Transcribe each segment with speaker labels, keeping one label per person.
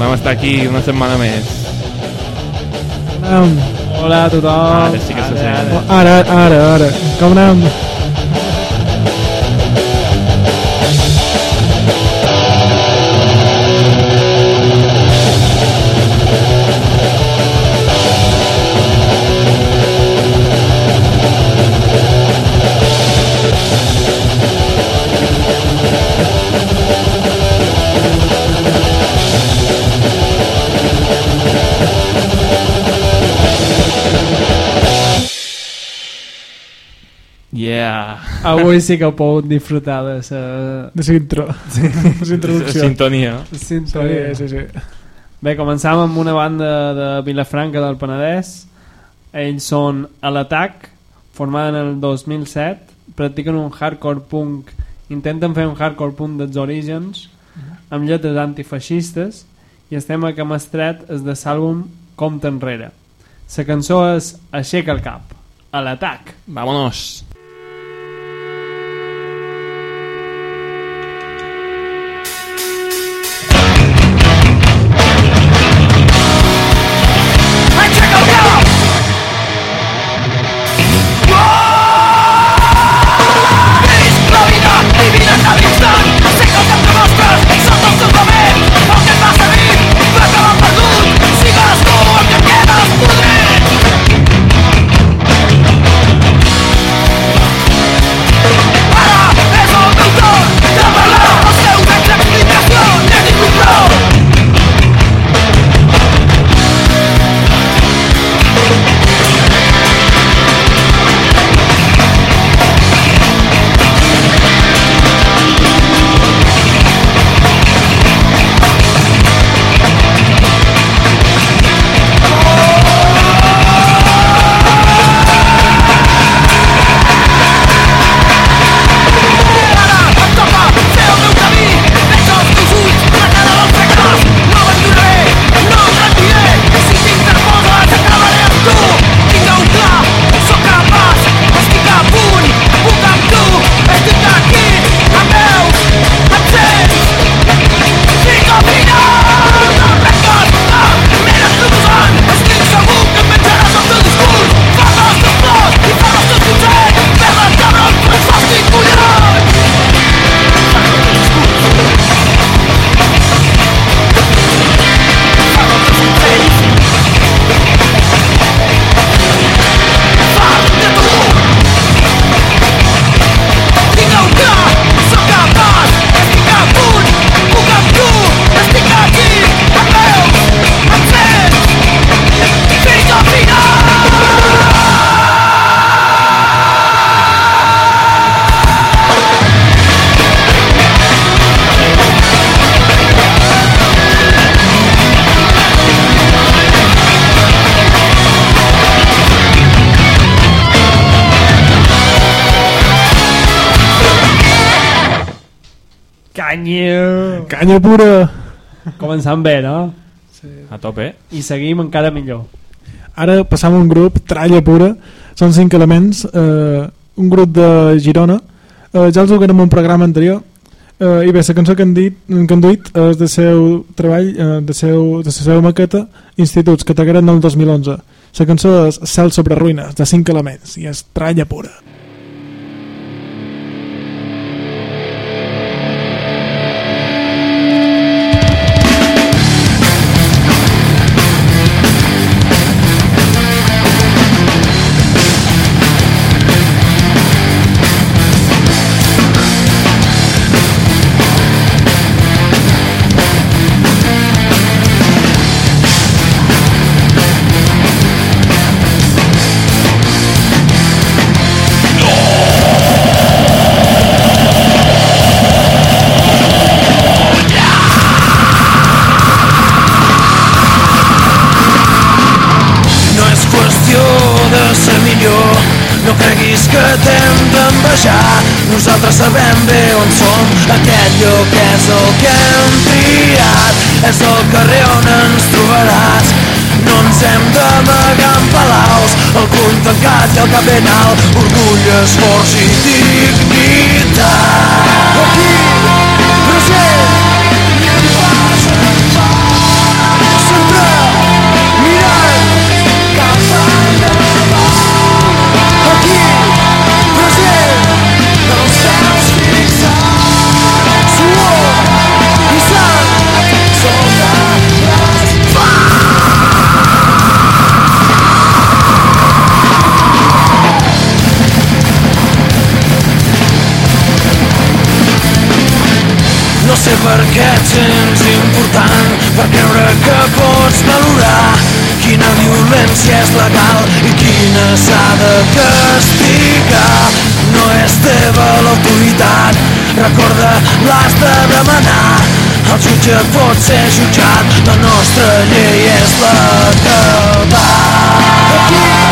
Speaker 1: Tornem a estar aquí una setmana més.
Speaker 2: Hola a tothom.
Speaker 1: Ara sí que se sent.
Speaker 2: ara.
Speaker 3: ara, ara, ara. Com anem?
Speaker 2: Avui sí que heu pogut disfrutar de la
Speaker 3: De l'intro. Sí. De introducció.
Speaker 1: Sintonia.
Speaker 2: sintonia.
Speaker 3: Sí, sí, sí.
Speaker 2: Bé, començam amb una banda de Vilafranca del Penedès. Ells són a l'atac, formada en el 2007. Practiquen un hardcore punk, intenten fer un hardcore punk dels orígens, amb lletres antifeixistes, i el tema que hem estret és de l'àlbum Compte enrere. La cançó és Aixeca el cap, a l'atac.
Speaker 1: Vámonos.
Speaker 2: Canya!
Speaker 3: Canya pura.
Speaker 2: Començant bé, no?
Speaker 1: A tope.
Speaker 2: I seguim encara millor.
Speaker 3: Ara passam un grup, Tralla pura. Són cinc elements. Eh, un grup de Girona. Eh, ja els ho en un programa anterior. Eh, I bé, la cançó que han, dit, que han duit és de seu treball, eh, de, seu, de la seva maqueta, Instituts, que t'agraden el 2011. La cançó és Cel sobre ruïnes, de cinc elements, i és Tralla pura.
Speaker 4: Tancat i el cap ben alt Orgull, esforç i dignitat sé per què et sents important per creure que pots valorar quina violència és legal i quina s'ha de castigar. No és teva l'autoritat recorda l'has de demanar. El jutge pot ser jutjat la nostra llei és la que va. Aquí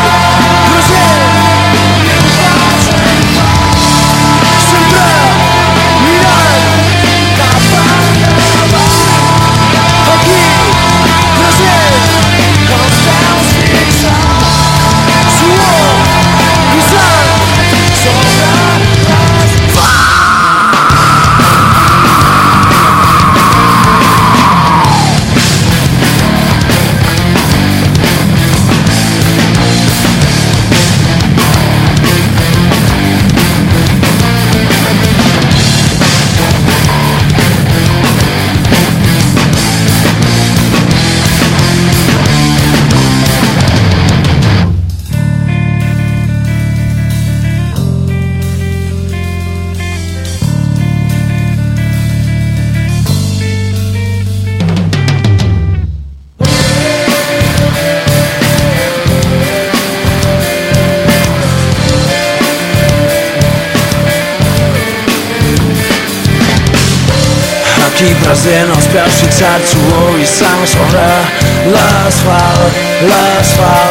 Speaker 4: last five.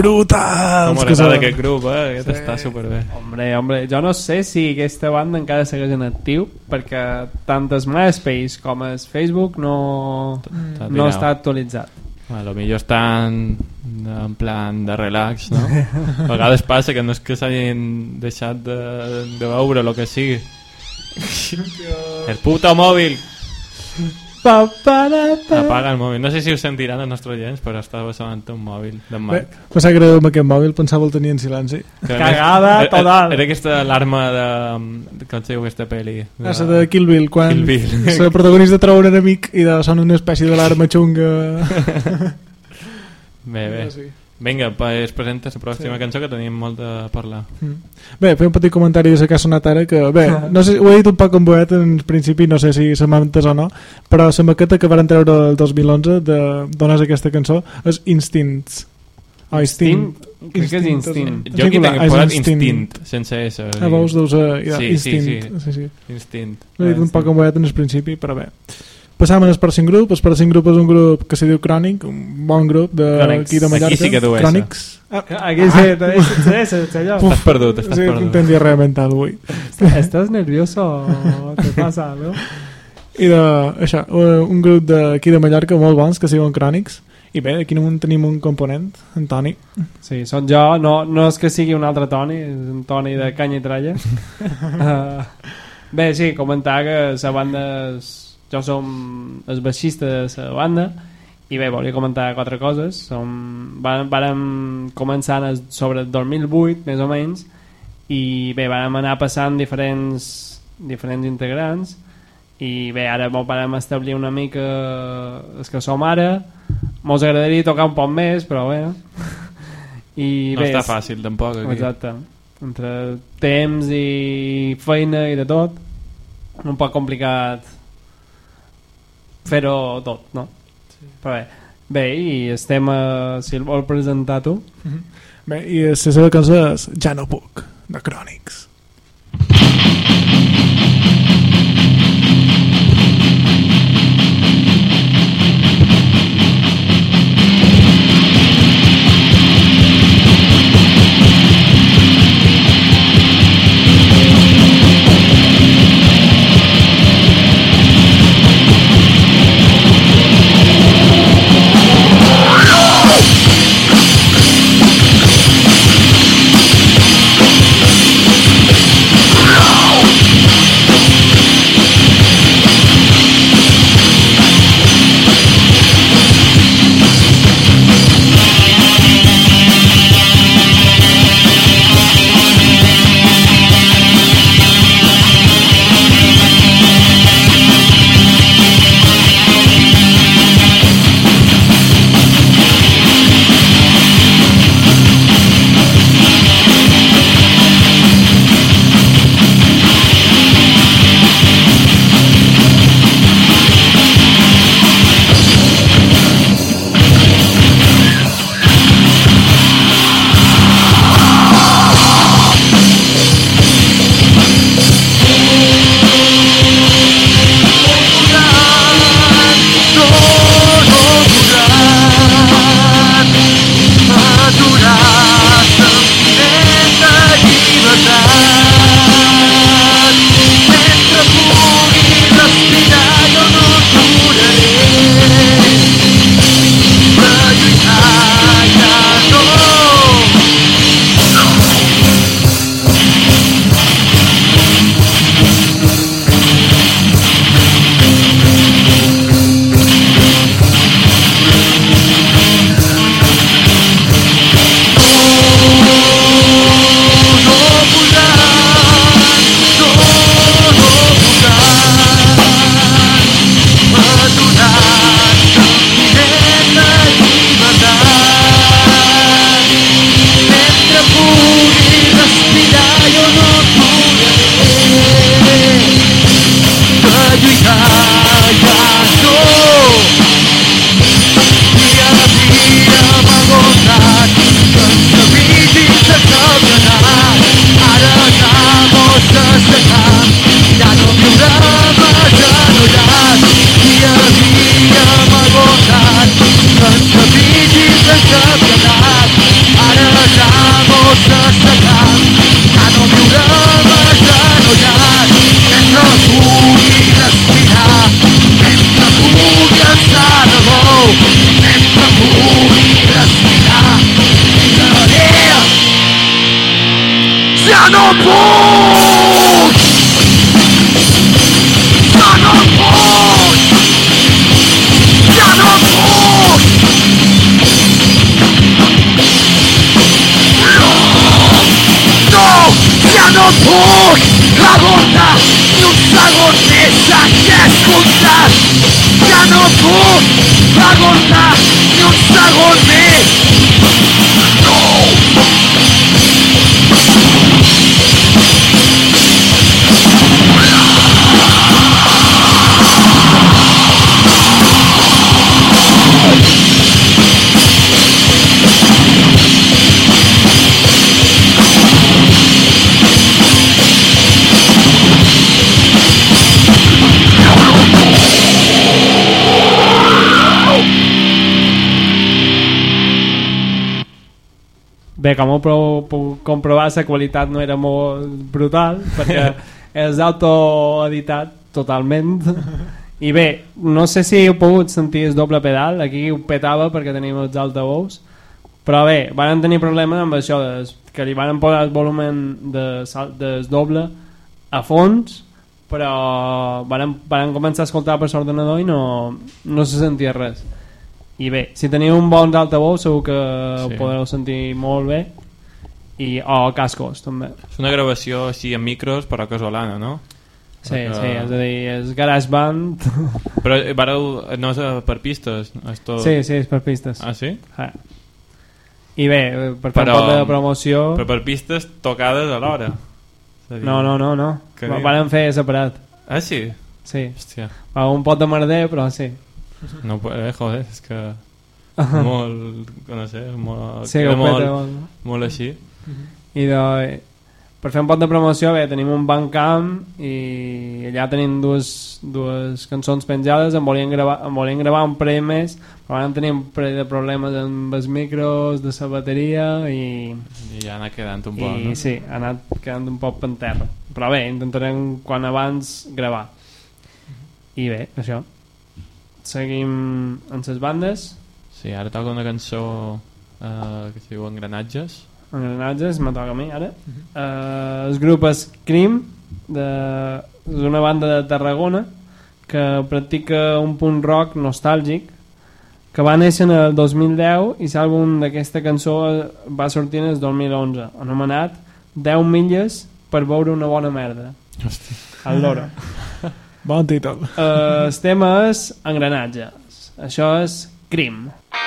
Speaker 3: Brutals!
Speaker 5: Com
Speaker 3: que
Speaker 5: m'agrada aquest grup, eh? Aquest està superbé.
Speaker 2: Hombre, hombre, jo no sé si aquesta banda encara segueix en actiu perquè tant el MySpace com el Facebook no, no està actualitzat.
Speaker 5: A lo millor estan en plan de relax, no? A vegades passa que no és que s'hagin deixat de, de veure el que sigui. El puto mòbil!
Speaker 2: Pa, pa, da, pa.
Speaker 5: Apaga el mòbil. No sé si us sentiran els nostres gens, però estava sonant un mòbil d'en
Speaker 3: Bé,
Speaker 5: Marc.
Speaker 3: me sap greu amb aquest mòbil, pensava el tenia en silenci.
Speaker 5: Que
Speaker 2: Cagada
Speaker 5: més, era-
Speaker 2: total.
Speaker 5: Era aquesta alarma de... de com es diu aquesta pel·li?
Speaker 3: Ah, la de Kill Bill, quan
Speaker 5: Kill Bill.
Speaker 3: la protagonista troba un enemic i de, són una espècie d'alarma xunga.
Speaker 5: Bé, bé.
Speaker 3: Sí.
Speaker 5: Vinga, pues presenta la pròxima
Speaker 3: Sí.
Speaker 5: cançó que tenim molt de parlar.
Speaker 3: Mm. Bé, fer un petit comentari de la que ha sonat ara, que bé, no sé, ho he dit un poc en boet en principi, no sé si se m'ha entès o no, però la maqueta que van treure el 2011 de d'on és aquesta cançó és Instincts. Oh, Instinct.
Speaker 2: Crec que és Instint.
Speaker 3: Instinct.
Speaker 5: Jo aquí tinc
Speaker 3: és
Speaker 5: posat
Speaker 3: Instinct.
Speaker 5: Instint, sense S. o
Speaker 3: Ah,
Speaker 5: sigui,
Speaker 3: veus, deus, uh, ja,
Speaker 5: Sí, sí,
Speaker 3: Instinct. Sí, sí.
Speaker 5: Instint.
Speaker 3: Ho he dit un poc en boet en el principi, però bé. Passam al Sparcing Group. El Sparcing Group és un grup que se diu Crònic, un bon grup de
Speaker 2: Crònics.
Speaker 3: aquí de Mallorca.
Speaker 5: Aquí sí que S.
Speaker 3: Crònics. Ah,
Speaker 2: Aquí sí, també és allò.
Speaker 5: Estàs perdut, estàs
Speaker 3: sí,
Speaker 5: perdut.
Speaker 3: tinc diarrea mental avui.
Speaker 2: ¿Estás nervioso o te pasa algo?
Speaker 3: I de, això, eh, un grup d'aquí de Mallorca molt bons que es diuen Crònics. I bé, aquí amunt tenim un component, en Toni.
Speaker 2: Sí, són jo, no, no és que sigui un altre Toni, és un Toni de canya i tralla. uh, bé, sí, comentar que la banda és, jo som el baixista de la banda i bé, volia comentar quatre coses som, vàrem, vàrem començar sobre el 2008 més o menys i bé, vàrem anar passant diferents diferents integrants i bé, ara mos vàrem establir una mica els que som ara mos agradaria tocar un poc més però bé i
Speaker 5: No
Speaker 2: bé,
Speaker 5: està fàcil, tampoc. Aquí.
Speaker 2: Exacte. Entre temps i feina i de tot, un poc complicat fer-ho tot, no? Sí. Però bé, Bé, i estem a... Si el vol presentar tu.
Speaker 1: Bé, i la seva cançó és Ja no puc, de Crònics.
Speaker 2: Bé, com ho puc comprovar, la qualitat no era molt brutal, perquè és autoeditat totalment. I bé, no sé si heu pogut sentir el doble pedal, aquí ho petava perquè tenim els altavous, però bé, van tenir problemes amb això, que li van posar el volumen de, del doble a fons, però van, van començar a escoltar per l'ordenador i no, no se sentia res. I bé, si teniu un bon altavoz segur que sí. ho podreu sentir molt bé i, o cascos també.
Speaker 5: És una gravació així en micros però casolana, no?
Speaker 2: Sí, Perquè... sí, és a dir, és GarageBand
Speaker 5: Però eh, vareu, no és per pistes és tot...
Speaker 2: Sí, sí, és per pistes
Speaker 5: Ah, sí?
Speaker 2: Ah. I bé, per fer però, un de promoció
Speaker 5: Però per pistes tocades alhora
Speaker 2: dir... No, no, no, no Van fer separat
Speaker 5: Ah, sí?
Speaker 2: Sí
Speaker 5: Hòstia.
Speaker 2: Un pot de merder, però sí
Speaker 5: no, eh, joder, és que... molt, no sé, molt,
Speaker 2: Sí, que peta
Speaker 5: molt,
Speaker 2: molt.
Speaker 5: molt així.
Speaker 2: I de, per fer un pot de promoció, bé, tenim un Bandcamp i allà tenim dues, dues cançons penjades, en volien gravar, en volien gravar un parell més, però ara tenim un parell de problemes amb els micros, de la bateria i,
Speaker 5: I ja anar quedant un
Speaker 2: i
Speaker 5: poc, no?
Speaker 2: sí, ha anat quedant un poc per terra. Però bé, intentarem quan abans gravar. I bé, això. Seguim en les bandes,
Speaker 5: Sí, ara toca una cançó eh, que es diu Engranatges.
Speaker 2: engranatges, me toca a mi ara. Uh, el grup és Crim, de, és una banda de Tarragona que practica un punt rock nostàlgic que va néixer en el 2010 i l'àlbum d'aquesta cançó va sortir en el 2011 anomenat 10 milles per veure una bona merda
Speaker 5: Hosti.
Speaker 2: al loro
Speaker 3: Bon títol.
Speaker 2: uh, el tema és engranatges això és Crim
Speaker 6: All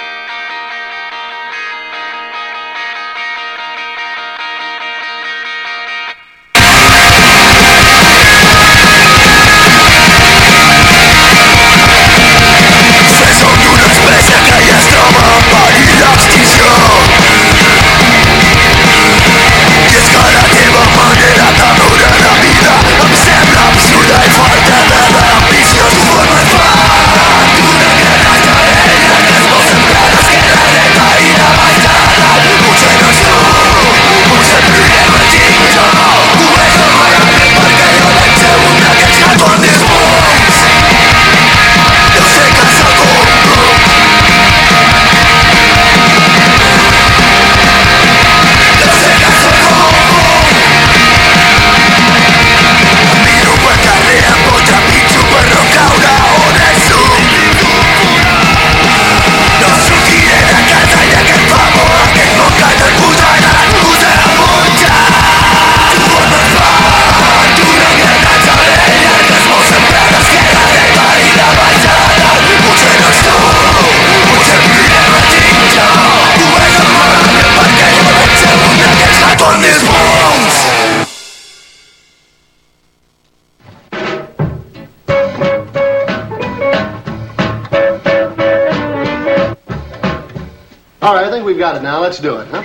Speaker 6: got it now. Let's do it, huh?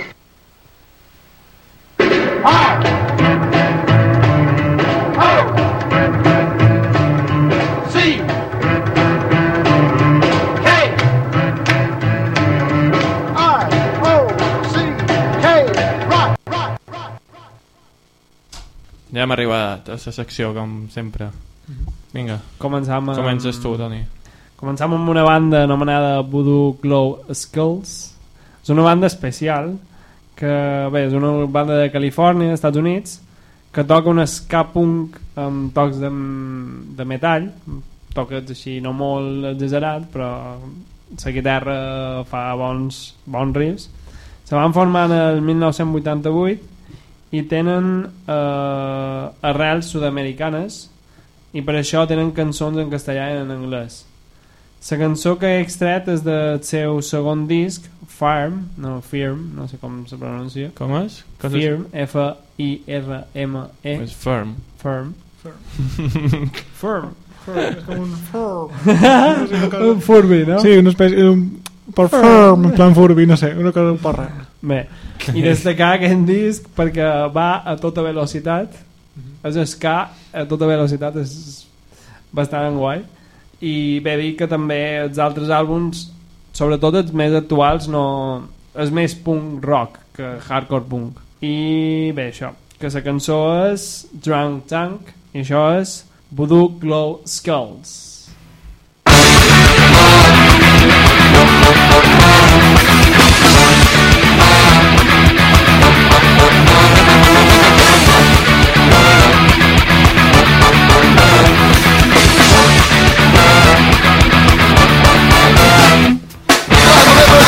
Speaker 7: C K
Speaker 6: R O C K rock rock rock.
Speaker 5: Ja hem arribat a la secció, com sempre. Vinga,
Speaker 2: començam amb...
Speaker 5: comences tu, Toni.
Speaker 2: Començam amb una banda anomenada Voodoo Glow Skulls. És una banda especial que, bé, és una banda de Califòrnia, Estats Units, que toca un ska punk amb tocs de, de metall, toques així no molt exagerat, però la guitarra fa bons, bons riffs. Se van formar el 1988 i tenen eh, arrels sud-americanes i per això tenen cançons en castellà i en anglès. La cançó que he extret és del seu segon disc, Farm, no, Firm, no sé com se pronuncia.
Speaker 5: Com és? Com és?
Speaker 2: Firm, F-I-R-M-E,
Speaker 5: És firm.
Speaker 2: Firm. Firm.
Speaker 3: És com un
Speaker 2: Un Furby, no?
Speaker 3: Sí, una espècie... Un, per firm, en plan Furby, no sé, una cosa per res.
Speaker 2: Bé, i destacar aquest disc perquè va a tota velocitat, és ska a tota velocitat, és bastant guai. I bé, dir que també els altres àlbums, sobretot els més actuals, no... és més punk rock que hardcore punk. I bé, això, que la cançó és Drunk Tank, i això és Voodoo Glow Skulls.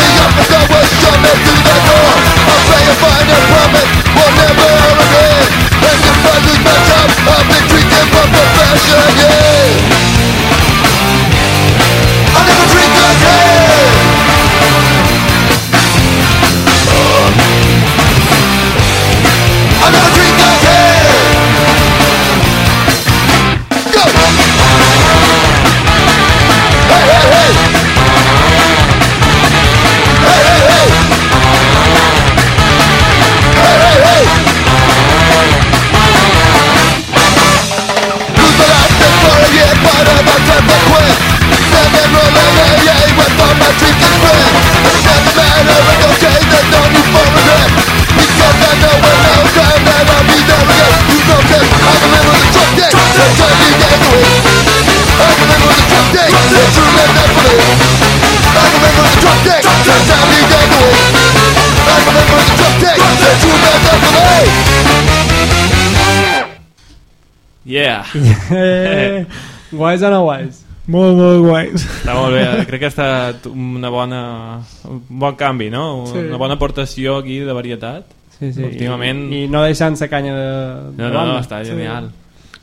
Speaker 8: Bring
Speaker 9: up the sowers through the door I pray a final promise will never again And
Speaker 5: Yeah!
Speaker 2: Eh, guais o no guais?
Speaker 3: Molt, molt guais.
Speaker 5: Està molt bé, crec que ha estat una bona, un bon canvi, no?
Speaker 3: Sí.
Speaker 5: Una bona aportació aquí de varietat.
Speaker 2: Sí, sí.
Speaker 5: Últimament-
Speaker 2: I, I no deixant-se canya de, de
Speaker 5: No, no, no, està genial.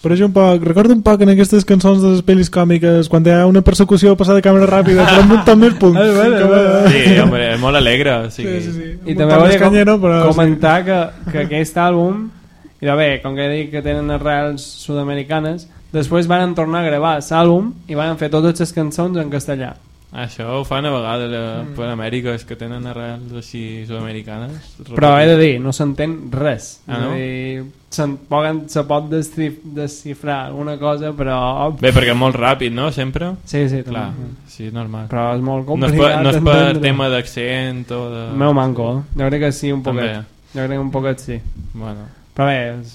Speaker 3: Però és un poc, recordo un poc en aquestes cançons de les pel·lis còmiques quan hi ha una persecució passada de càmera ràpida però amb un to més punt
Speaker 2: és vera.
Speaker 5: Sí, home, és molt alegre. O
Speaker 3: sí,
Speaker 5: sigui,
Speaker 3: sí, sí.
Speaker 2: I
Speaker 3: Un
Speaker 2: també volia
Speaker 3: canyero, però sí.
Speaker 2: comentar que, que aquest àlbum i bé, com que he dit que tenen arrels sud-americanes després van tornar a gravar l'àlbum i van fer totes les cançons en castellà
Speaker 5: Això ho fan a vegades a, per Amèrica, és que tenen arrels així sud-americanes.
Speaker 2: però he de dir, no s'entén res
Speaker 5: Ah, no?
Speaker 2: Dir, se'n poden, se pot descif desxifrar alguna cosa però
Speaker 5: Bé, perquè és molt ràpid, no? Sempre?
Speaker 2: sí, sí,
Speaker 5: Clar,
Speaker 2: també.
Speaker 5: sí, normal.
Speaker 2: però és molt
Speaker 5: No és
Speaker 2: complicat
Speaker 5: per, no és per tema d'accent o de...
Speaker 2: meu manco, eh? jo crec que sí un
Speaker 5: També.
Speaker 2: poquet jo crec que un poquet sí
Speaker 5: Bueno,
Speaker 2: però bé, és,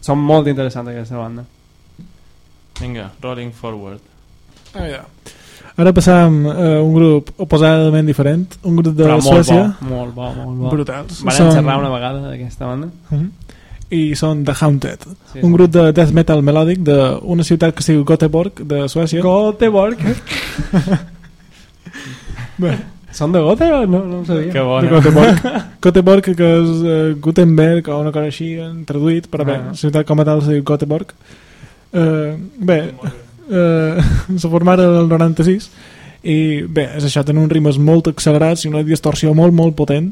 Speaker 2: són molt interessants aquesta banda
Speaker 5: vinga, rolling forward.
Speaker 3: Ah, ja. Ara passam a un grup oposadament diferent, un grup de
Speaker 2: però molt
Speaker 3: Suècia,
Speaker 2: bo, molt bo, molt bo
Speaker 3: brutals.
Speaker 2: van
Speaker 3: Són-
Speaker 2: encerrar una vegada d'aquesta banda
Speaker 3: Mhm. I són The Haunted,
Speaker 2: Sí,
Speaker 3: un
Speaker 2: sí.
Speaker 3: grup de death metal melòdic d'una ciutat que es diu Göteborg, de Suècia.
Speaker 2: Göteborg
Speaker 3: Bé,
Speaker 2: són de Göteborg? No, no ho sabia
Speaker 5: Que
Speaker 3: de
Speaker 5: bona.
Speaker 3: Göteborg. Göteborg, que és uh, Gutenberg o una cosa així, traduït, però bé,
Speaker 2: Ah.
Speaker 3: la ciutat com a tal es diu Göteborg. Uh, bé, uh, se formaren el 96 i bé, és això, tenen uns rimes molt accelerats i una distorsió molt, molt potent.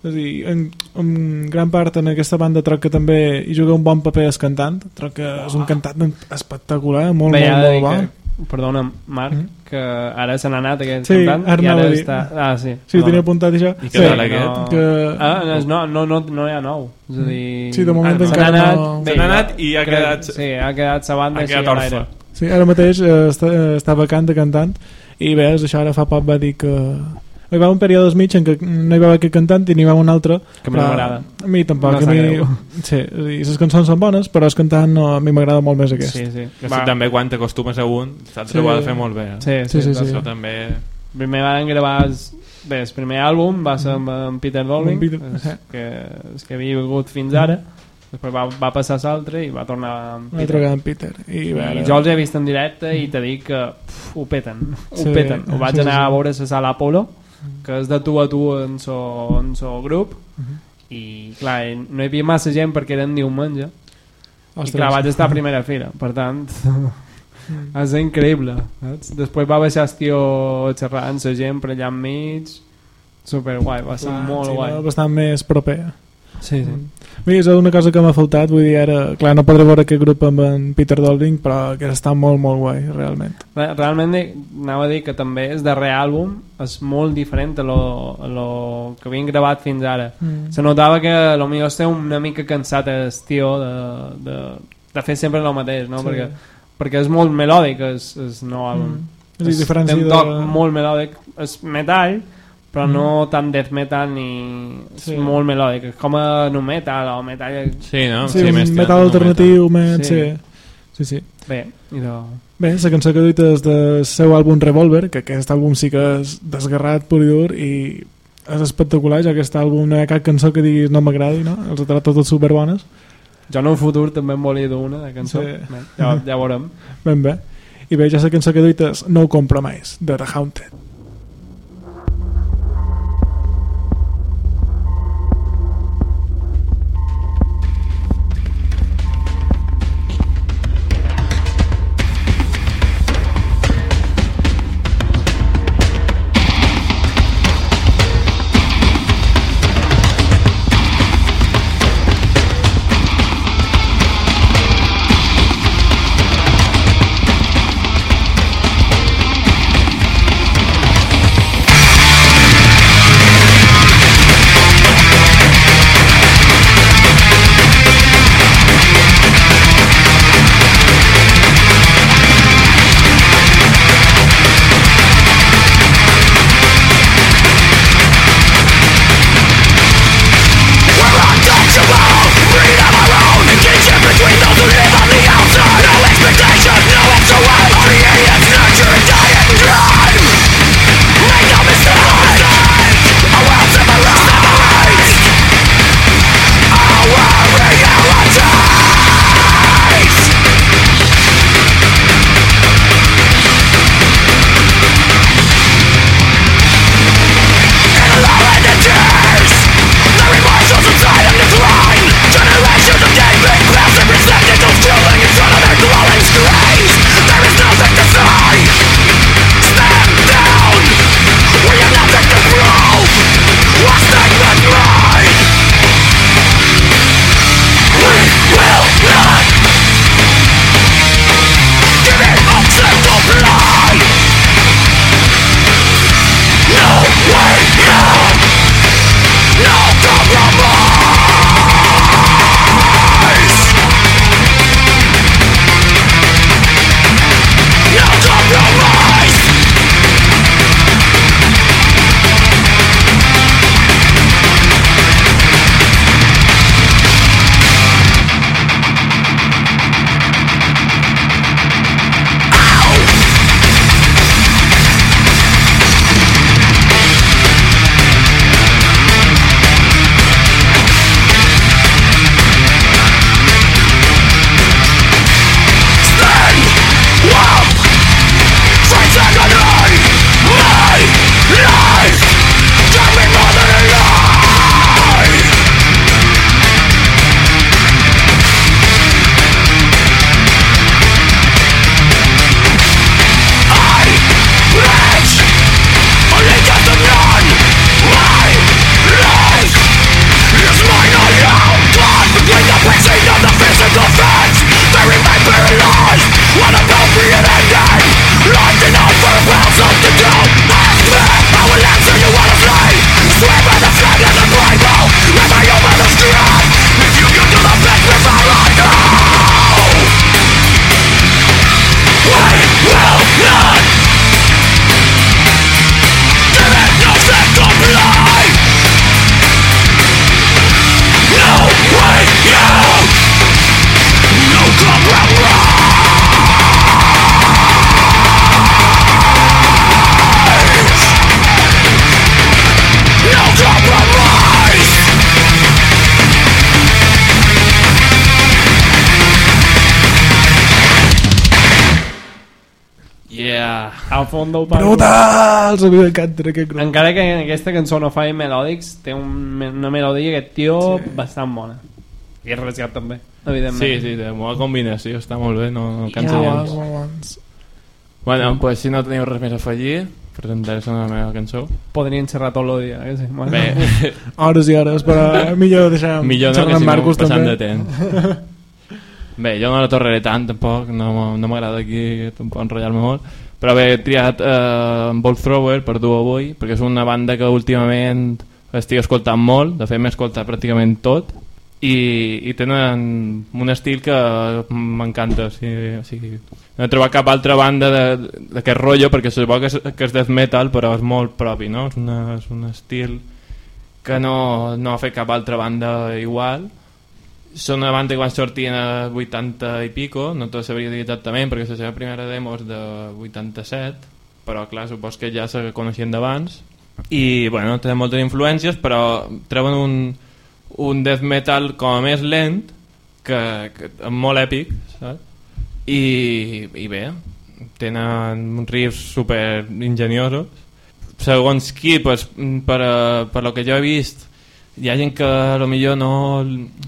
Speaker 3: És a dir, en, en gran part en aquesta banda troc que també hi juga un bon paper el cantant, troc que és un cantant espectacular, molt,
Speaker 2: Bé,
Speaker 3: molt, molt
Speaker 2: dir
Speaker 3: bo.
Speaker 2: que, perdona Marc
Speaker 3: Mhm.
Speaker 2: que ara se n'ha anat aquest
Speaker 3: Sí,
Speaker 2: cantant
Speaker 3: ara
Speaker 2: i ara està... ah, sí,
Speaker 3: Sí, ho tenia apuntat això.
Speaker 5: I què
Speaker 3: sí,
Speaker 5: tal aquest?
Speaker 3: Que...
Speaker 2: Ah, no, no, no, no, no hi ha nou és a dir...
Speaker 3: Sí, de moment
Speaker 2: n'ha
Speaker 3: encara
Speaker 2: anat,
Speaker 3: no-
Speaker 5: Se n'ha anat i ha
Speaker 2: crec-
Speaker 5: quedat-
Speaker 2: sí, ha quedat sa banda
Speaker 5: Ha
Speaker 2: així
Speaker 5: quedat
Speaker 2: a l'aire.
Speaker 3: Sí, ara mateix eh, està, eh, està vacant de cantant i bé, això ara fa poc va dir que hi va un període mig en què no hi va haver aquest cantant i n'hi va un altre
Speaker 2: Que m'agrada.
Speaker 3: a mi tampoc
Speaker 2: No
Speaker 3: a mi,
Speaker 2: greu.
Speaker 3: sí, les cançons són bones però el cantant no, a mi m'agrada molt més aquest
Speaker 2: Sí, sí.
Speaker 5: Que
Speaker 2: Va.
Speaker 5: sí, també quan t'acostumes a un, l'altre
Speaker 3: Sí.
Speaker 5: ho ha de fer molt bé. eh?
Speaker 2: Sí,
Speaker 3: Sí, sí,
Speaker 2: sí,
Speaker 3: sí.
Speaker 5: Això també...
Speaker 2: Primer van gravar... es- Bé, el primer àlbum va ser amb, amb Peter Dolling,
Speaker 3: Amb Peter,
Speaker 2: és
Speaker 3: sí.
Speaker 2: que, és que havia vingut fins ara. Després va, va passar a l'altre i va tornar amb Peter.
Speaker 3: vegada en Peter i, bé,
Speaker 2: I jo els he vist en directe i t'he dit que pf, ho peten, ho
Speaker 3: Sí,
Speaker 2: peten. Ho vaig
Speaker 3: sí,
Speaker 2: anar
Speaker 3: sí.
Speaker 2: a veure a la sala Apollo, que és de tu a tu en so, en so grup,
Speaker 3: Mhm.
Speaker 2: i clar, no hi havia massa gent perquè eren diumenge, i
Speaker 3: ostres,
Speaker 2: clar, vaig estar a primera fila, per tant, és increïble. Saps? Després va baixar el tio xerrant la gent per allà enmig, superguai, va ser
Speaker 3: clar,
Speaker 2: molt
Speaker 3: sí,
Speaker 2: guai.
Speaker 3: bastant més proper
Speaker 2: Sí, sí.
Speaker 3: Bé, és una cosa que m'ha faltat, vull dir, ara, clar, no podré veure aquest grup amb en Peter Dolving, però que està molt, molt guai, realment.
Speaker 2: Re- Realment eh, anava a dir que també el darrer àlbum és molt diferent a lo, a lo que havien gravat fins ara.
Speaker 3: Mm.
Speaker 2: Se notava que a lo millor esteu una mica cansat el tio de, de, de fer sempre el mateix, no?
Speaker 3: Sí.
Speaker 2: Perquè, perquè és molt melòdic el, el nou àlbum.
Speaker 3: Mm. És diferència
Speaker 2: té un
Speaker 3: de-
Speaker 2: toc molt melòdic, és metall, però
Speaker 3: Mm.
Speaker 2: no tant death metal ni... És
Speaker 3: Sí.
Speaker 2: molt melòdic, és com a nu metal o metal...
Speaker 5: Sí, no?
Speaker 3: Sí, un
Speaker 5: més
Speaker 3: metal alternatiu, més,
Speaker 2: Sí.
Speaker 3: sí. sí, sí.
Speaker 2: Bé, i de...
Speaker 3: Bé, la cançó que duit és del seu àlbum Revolver, que aquest àlbum sí que és desgarrat pur i dur i és espectacular, ja que aquest àlbum no hi ha cap cançó que diguis no m'agradi, no? Els ha totes superbones.
Speaker 2: Jo en un futur també en volia d'una de cançó.
Speaker 3: Sí.
Speaker 2: Bé, ja, ja veurem.
Speaker 3: Ben bé. I bé, ja la cançó que duit és No Compromise, de The Haunted.
Speaker 2: Parc.
Speaker 3: Brutals! A mi m'encanta aquest grup.
Speaker 2: Encara que aquesta cançó no fa melòdics, té un, una melodia aquest tio sí. bastant bona. I és rasgat també, evidentment.
Speaker 5: Sí, sí, de bona combinació, està molt bé, no, no cansa
Speaker 3: Molt
Speaker 5: gens. Bueno, pues si no teniu res més a afegir, presentaré la meva cançó.
Speaker 2: Podrien xerrar tot el dia. Eh? Sí, bueno.
Speaker 5: Bé,
Speaker 3: Hores i hores, però millor deixar
Speaker 5: millor no
Speaker 3: xerrar
Speaker 5: que si no
Speaker 3: Marcus
Speaker 5: passant
Speaker 3: també.
Speaker 5: de temps. Bé, jo no la torraré tant, tampoc, no, no m'agrada aquí tampoc enrotllar-me molt, però he triat eh, Bolt Thrower per dur avui, perquè és una banda que últimament estic escoltant molt, de fet m'he escoltat pràcticament tot, i, i tenen un estil que m'encanta, o sigui, o sigui, no he trobat cap altra banda d'aquest rotllo, perquè se que és, que és death metal, però és molt propi, no? És, una, és un estil que no, no ha fet cap altra banda igual són una banda que van sortir en el 80 i pico no te sabria dir exactament perquè la seva primera demo és de 87 però clar, supos que ja se coneixien d'abans i bueno, tenen moltes influències però treuen un, un death metal com a més lent que, que molt èpic saps? I, i bé tenen uns riffs super ingeniosos segons qui pues, per, a- per lo que jo he vist hi ha gent que a lo millor no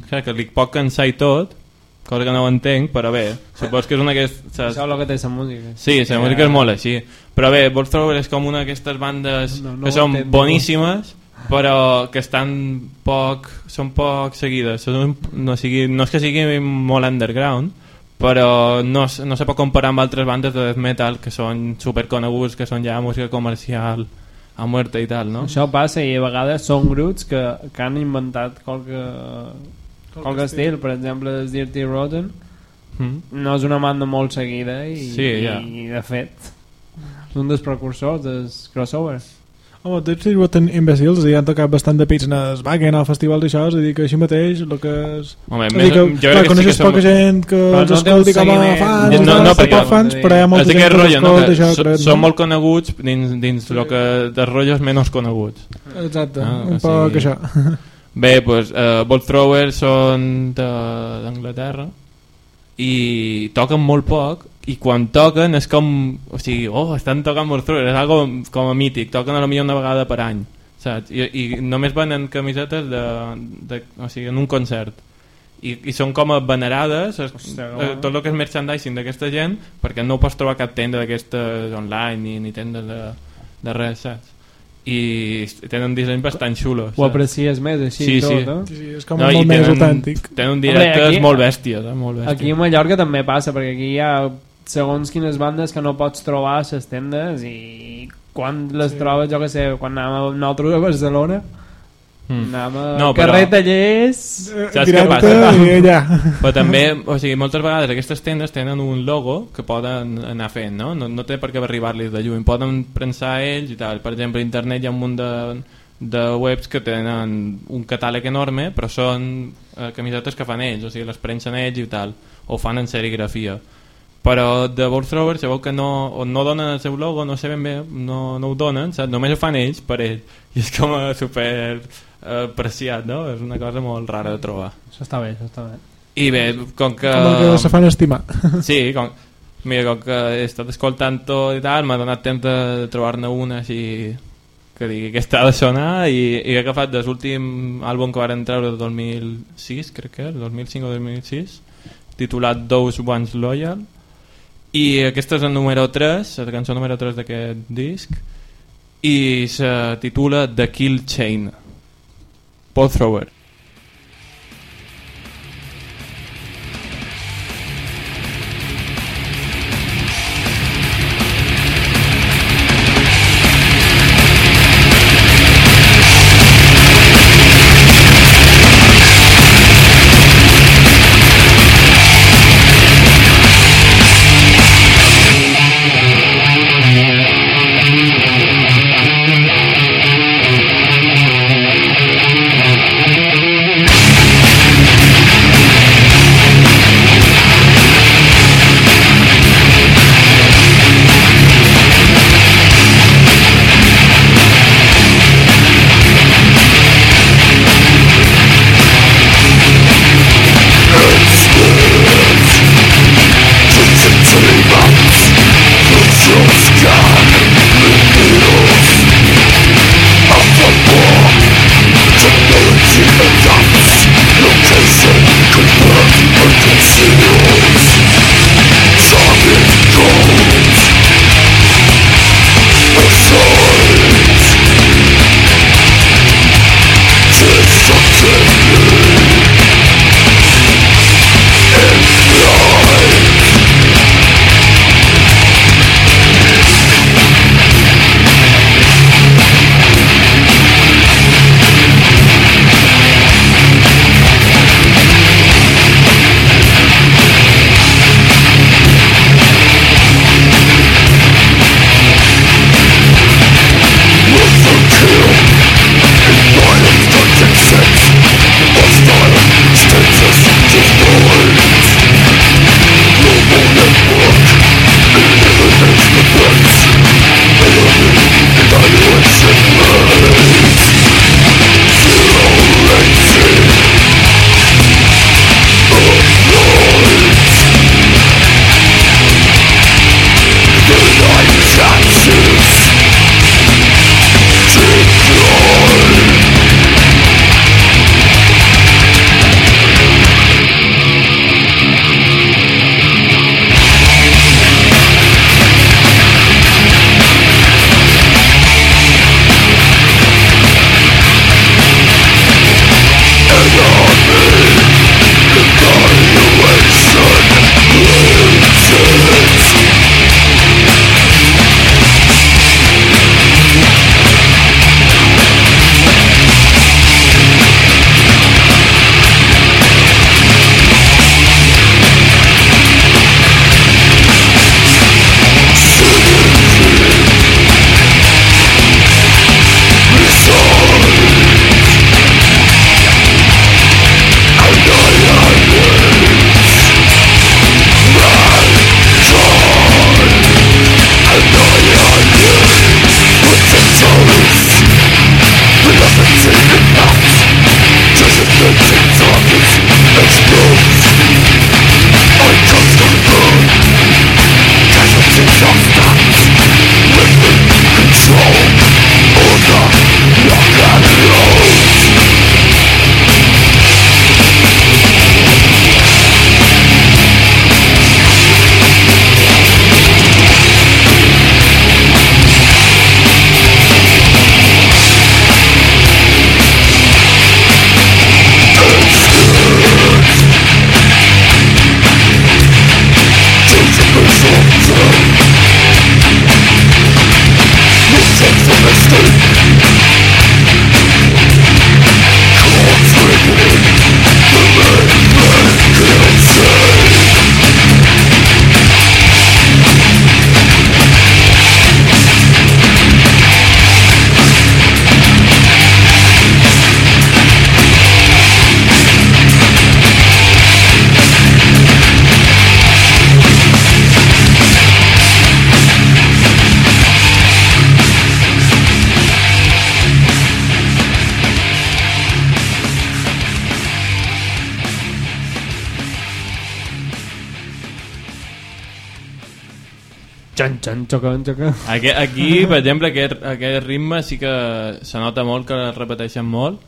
Speaker 5: clar, que li pot cansar i tot cosa que no ho entenc, però bé supos que és una d'aquestes
Speaker 2: Això és el que té la música.
Speaker 5: Sí, la música és molt així. Però bé, Bolt Thrower és com una d'aquestes bandes
Speaker 2: No, no
Speaker 5: que són
Speaker 2: entenc,
Speaker 5: boníssimes, però que estan poc, són poc seguides. Són, no, sigui, no és que sigui molt underground, però no, no se pot comparar amb altres bandes de death metal que són superconeguts, que són ja música comercial a muerte i tal, no?
Speaker 2: Això passa i a vegades són grups que, que han inventat qualque, qualque estil. Per exemple, el Dirty Rotten
Speaker 5: Mm.
Speaker 2: no és una banda molt seguida i,
Speaker 5: Sí, ja.
Speaker 2: i de fet és un dels precursors dels crossovers.
Speaker 3: Home, tots si voten imbècils i han tocat bastant de pits en el Wacken, al festival d'això, és a dir que així mateix el que és...
Speaker 5: Home,
Speaker 3: És dir que,
Speaker 5: jo
Speaker 3: clar,
Speaker 5: que sí que
Speaker 3: coneixes
Speaker 5: som...
Speaker 3: poca gent que
Speaker 2: Però
Speaker 3: els
Speaker 2: no
Speaker 3: escolti com a fans,
Speaker 5: No,
Speaker 3: no,
Speaker 5: no, perquè-
Speaker 3: fans, però hi ha molta gent que l'escolta,
Speaker 5: Que
Speaker 3: això,
Speaker 5: so-
Speaker 3: crec,
Speaker 5: són molt coneguts dins, dins lo que, dels rotllos menys coneguts.
Speaker 3: Exacte,
Speaker 5: Ah,
Speaker 3: un poc
Speaker 5: sigui-
Speaker 3: això.
Speaker 5: Bé, doncs, uh, Bolt Thrower són de- d'Anglaterra i toquen molt poc i quan toquen és com o sigui, oh, estan tocant Bolt Thrower és algo com a mític, toquen a la millor una vegada per any saps? I, i només venen camisetes de, de, o sigui, en un concert i, i són com a venerades es,
Speaker 2: Hòstia,
Speaker 5: eh, tot el que és merchandising d'aquesta gent perquè no ho pots trobar cap tenda d'aquestes online ni, ni tendes de, de res saps? I tenen dissenys bastant xulos
Speaker 2: Ho
Speaker 5: saps?
Speaker 2: aprecies més així
Speaker 5: Sí,
Speaker 2: tot,
Speaker 5: sí.
Speaker 2: eh?
Speaker 3: Sí, sí, és com
Speaker 5: No,
Speaker 3: molt més
Speaker 5: tenen-
Speaker 3: autèntic.
Speaker 5: Tenen directes
Speaker 2: Hombre, aquí-
Speaker 5: molt bèsties, eh? molt bèsties.
Speaker 2: Aquí a Mallorca també passa, perquè aquí hi ha segons quines bandes que no pots trobar a les tendes i quan les sí. trobes, jo que sé, quan anàvem nosaltres a Barcelona. Anàvem a
Speaker 5: No,
Speaker 2: no,
Speaker 5: però-
Speaker 2: carrer Tallers
Speaker 3: Eh,
Speaker 5: Saps què
Speaker 3: Directe
Speaker 5: passa?
Speaker 3: allà.
Speaker 5: Però també, o sigui, moltes vegades aquestes tendes tenen un logo que poden anar fent, no? No, no té per què arribar-li de lluny. Poden prensar ells i tal. Per exemple, a internet hi ha un munt de, de webs que tenen un catàleg enorme, però són eh, camisetes que fan ells, o sigui, les prensen ells i tal, o fan en serigrafia. Però de Bolt Thrower sabeu que no, o no donen el seu logo, no sé ben bé, no, no ho donen, saps? només ho fan ells per ells. I és com a super eh, apreciat, no? És una cosa molt rara de trobar.
Speaker 2: això està bé, això està bé
Speaker 5: I bé, com que...
Speaker 3: Com el que se fan estimar.
Speaker 5: Sí, com, mira, com que he estat escoltant tot i tal, m'ha donat temps de trobar-ne una així que digui que està de sonar i, i he agafat des l'últim àlbum que varen treure el 2006, crec que és, 2005 o 2006, titulat Those Ones Loyal i aquesta és el número 3, la cançó número 3 d'aquest disc i se titula The Kill Chain Paul Thrower
Speaker 2: Xan, xan, xocan, xocan.
Speaker 5: Aquí, aquí per exemple, aquest, aquest ritme sí que se nota molt que el repeteixen molt.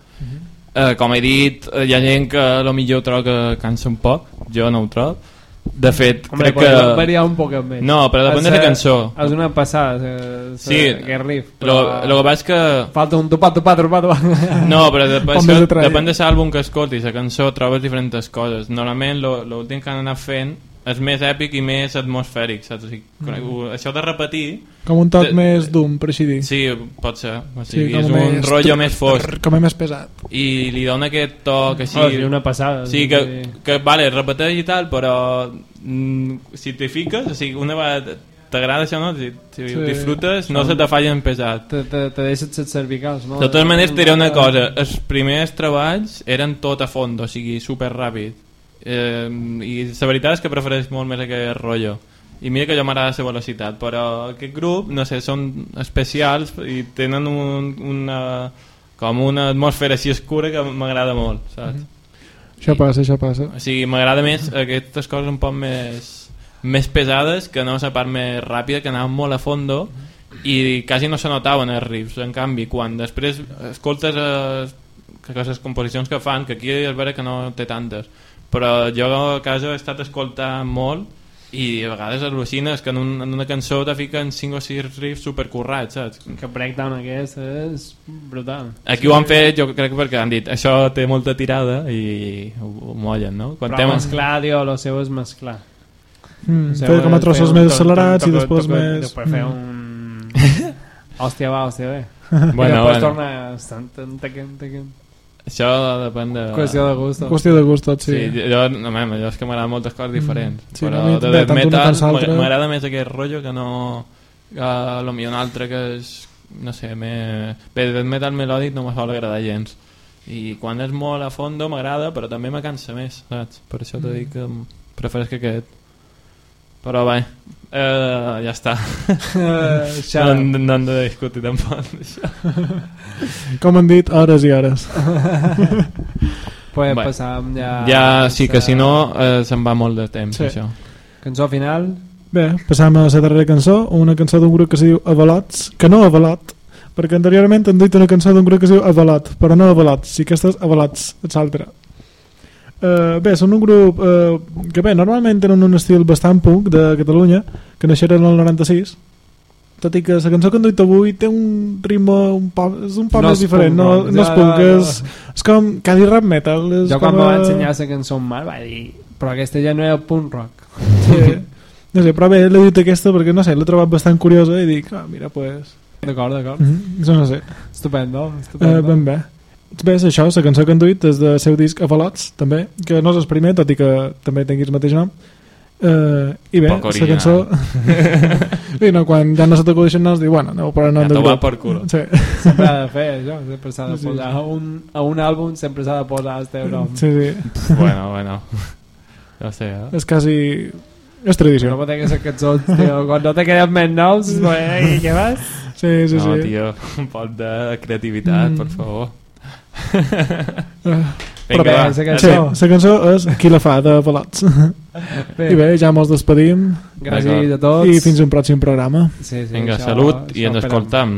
Speaker 5: eh, com he dit, hi ha gent que a lo millor troba que cansa un poc, jo no ho trobo. De fet,
Speaker 2: Hombre,
Speaker 5: crec que...
Speaker 2: variar un poc més.
Speaker 5: No, però depèn de la cançó.
Speaker 2: És una passada, se, se,
Speaker 5: Sí,
Speaker 2: aquest riff.
Speaker 5: Lo, lo que passa és que...
Speaker 2: Falta un topar, topar, topar, topar.
Speaker 5: No, però depèn, que, depèn de l'àlbum que escoltis, la cançó trobes diferents coses. Normalment l'últim que han anat fent és més èpic i més atmosfèric, saps? O sigui, mm. Això de repetir,
Speaker 3: Com un toc
Speaker 5: De-
Speaker 3: més dur, per així dir.
Speaker 5: sí, pot ser. O sigui,
Speaker 3: com
Speaker 5: és un
Speaker 3: més-
Speaker 5: rotllo més fosc.
Speaker 3: Com a més pesat.
Speaker 5: I li dona aquest toc així...
Speaker 2: Oh, sí, una passada.
Speaker 5: Sí, que, que vale, repeteix i tal, però mm, si t'hi fiques, o sigui, una vegada t'agrada això, no? Si, si
Speaker 3: Sí.
Speaker 5: ho disfrutes, no se te fallen pesat.
Speaker 2: Te, te, te deixes les cervicals, no?
Speaker 5: De totes maneres, diré una cosa. Els primers treballs eren tot a fons, o sigui, super ràpid. Eh, I la veritat és que prefereix molt més aquest rotllo. I mira que jo m'agrada la velocitat, però aquest grup, no sé, són especials i tenen un, una, com una atmosfera així escura que m'agrada molt, saps?
Speaker 3: Això passa, això passa.
Speaker 5: O sigui, m'agrada més aquestes coses un poc més, més pesades que no la part més ràpida, que anaven molt a fondo i quasi no se notaven els riffs. En canvi, quan després escoltes eh, les composicions que fan, que aquí és vera que no té tantes, però jo a casa he estat escoltant molt i a vegades al·lucines que en, un, en una cançó te fiquen 5 o 6 riffs supercurrats, saps?
Speaker 2: Que breakdown aquest és brutal.
Speaker 5: Aquí ho han fet, jo crec perquè han dit això té molta tirada i ho, ho mollen, no? Quan
Speaker 2: Però mesclar, tio, lo seu és mesclar.
Speaker 3: Mm, fer com a trossos més accelerats i després més...
Speaker 2: Després fer
Speaker 3: Mm.
Speaker 2: un... hòstia va, hòstia bé.
Speaker 5: Bueno,
Speaker 2: I després
Speaker 5: bueno.
Speaker 2: torna...
Speaker 5: Això depèn de...
Speaker 2: Qüestió de gust.
Speaker 3: Qüestió de gust, tot, sí.
Speaker 5: Sí, jo, no, mem, jo és que m'agraden moltes coses diferents.
Speaker 3: Mm. Sí,
Speaker 5: però
Speaker 3: mi
Speaker 5: de death
Speaker 3: una
Speaker 5: metal m'agrada més aquest rotllo que no... Que, a lo millor un altre que és... No sé, me... bé, death metal melòdic no me sol agradar gens. I quan és molt a fondo m'agrada, però també me cansa més, saps? Per això
Speaker 3: Mm.
Speaker 5: t'he dit que prefereix que aquest. Però bé, eh, ja està.
Speaker 2: Uh,
Speaker 5: No, no, no hem de discutir tampoc.
Speaker 3: Com han dit, hores i hores.
Speaker 2: Podem
Speaker 5: Bé.
Speaker 2: passar amb ja...
Speaker 5: Ja, sí que si no eh, se'n va molt de temps,
Speaker 3: Sí.
Speaker 5: això.
Speaker 2: Cançó final.
Speaker 3: Bé, passam a la darrera cançó, una cançó d'un grup que se diu Avalots, que no Avalot, perquè anteriorment han dit una cançó d'un grup que se diu Avalot, però no Avalots, sí que aquesta és Avalots, és l'altra. Uh, bé, són un grup uh, que bé, normalment tenen un estil bastant punk de Catalunya, que naixeren el 96, tot i que la cançó que han dit avui té un ritme un poc, és un poc
Speaker 2: No
Speaker 3: més
Speaker 2: és
Speaker 3: diferent,
Speaker 2: punk
Speaker 3: no,
Speaker 2: rock,
Speaker 3: no és punk,
Speaker 2: no.
Speaker 3: és, és com quasi rap metal. És
Speaker 2: Jo
Speaker 3: com
Speaker 2: quan va
Speaker 3: a-
Speaker 2: ensenyar la cançó Mar vaig dir però aquesta ja no era punk rock.
Speaker 3: Sí. No sé, però bé, l'he dit aquesta perquè, no sé, l'he trobat bastant curiosa i dic, ah, mira, pues...
Speaker 2: D'acord, d'acord.
Speaker 3: Mm -hmm. no sé,
Speaker 2: Estupendo,
Speaker 3: uh,
Speaker 2: estupendo.
Speaker 3: ben bé. Bé, és això, la cançó que han duit és del seu disc Avalots, també, que no és el primer, tot i que també tingui el mateix nom. Uh, I bé, la cançó... sí, no, quan ja no se t'acudeixen noms, dic, bueno, aneu per nom
Speaker 5: Ja
Speaker 3: del
Speaker 5: t'ho va per culo.
Speaker 3: Sí,
Speaker 2: Sempre ha de fer això, sempre s'ha de
Speaker 3: Sí.
Speaker 2: posar a un, a un àlbum sempre s'ha de posar el teu nom.
Speaker 3: sí, sí.
Speaker 5: bueno, bueno. No sé, eh?
Speaker 3: És quasi... És
Speaker 2: Si no
Speaker 3: tradició.
Speaker 2: pot aquestes cançons, tio, quan no te queden més noms, pues, què vas?
Speaker 3: Sí, sí,
Speaker 5: no,
Speaker 3: sí.
Speaker 5: tio, un poc de creativitat,
Speaker 3: Mm.
Speaker 5: per favor.
Speaker 3: Uh,
Speaker 2: Però bé,
Speaker 5: va,
Speaker 2: la
Speaker 3: sí,
Speaker 2: cançó.
Speaker 3: la cançó és Qui la fa, de Avalots.
Speaker 2: Bé,
Speaker 3: I bé, ja mos despedim
Speaker 2: gràcies a tots.
Speaker 3: i fins un pròxim programa.
Speaker 2: Sí, sí,
Speaker 5: Vinga,
Speaker 2: això-
Speaker 5: salut i
Speaker 2: això
Speaker 5: ens
Speaker 2: esperem.
Speaker 5: escoltam.